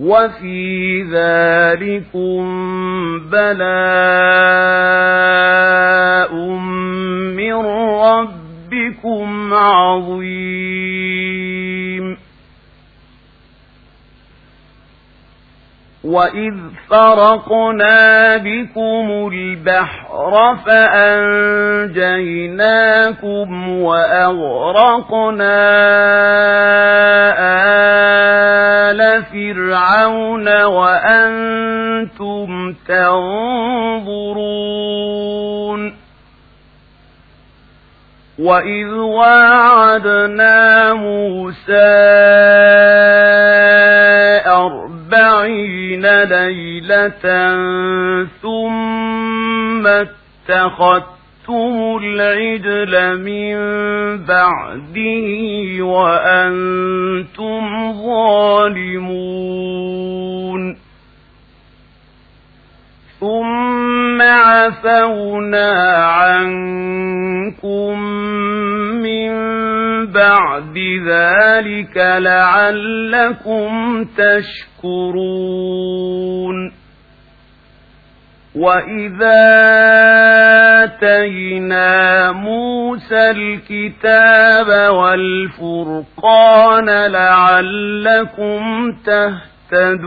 وفي ذلكم بلاء من ربكم عظيم وإذ فرقنا بكم البحر فأنجيناكم وأغرقنا وأنتم تنظرون وإذ واعدنا موسى أربعين ليلة ثم اتخذت أَخَذْتُمُ الْعِجْلَ مِنْ بَعْدِهِ وَأَنْتُمْ عَفَوْنَا عَنْكُمْ مِنْ بَعْدِ ذَلِكَ لَعَلَّكُمْ تَشْكُرُونَ وَإِذَا آتَيْنَا مُوسَى الْكِتَابَ وَالْفُرْقَانَ لَعَلَّكُمْ تَهْتَدُونَ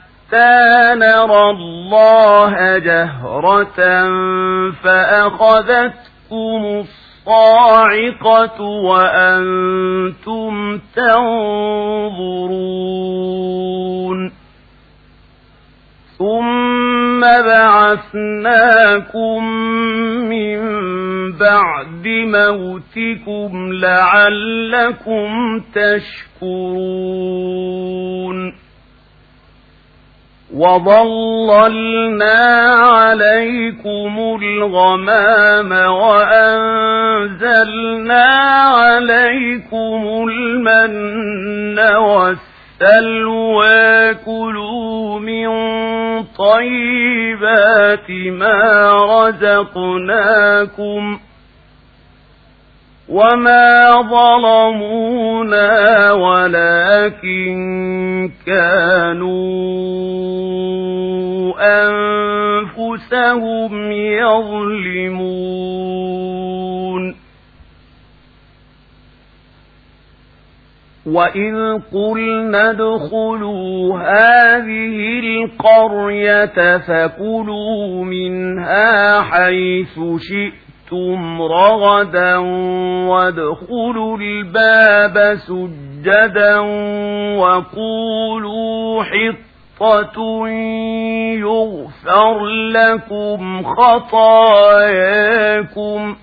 حتى نرى الله جهرة فأخذتكم الصاعقة وأنتم تنظرون ثم بعثناكم من بعد موتكم لعلكم تشكرون وظللنا عليكم الغمام وأنزلنا عليكم المن والسلوى كلوا من طيبات ما رزقناكم ۖ وما ظلمونا ولكن كانوا أنفسهم يظلمون وإذ قلنا ادخلوا هذه القرية فكلوا منها حيث شئتم شئتم رغدا وادخلوا الباب سجدا وقولوا حطة يغفر لكم خطاياكم ۖ